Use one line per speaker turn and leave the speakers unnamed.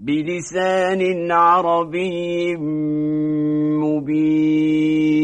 بلسان عربي مبين.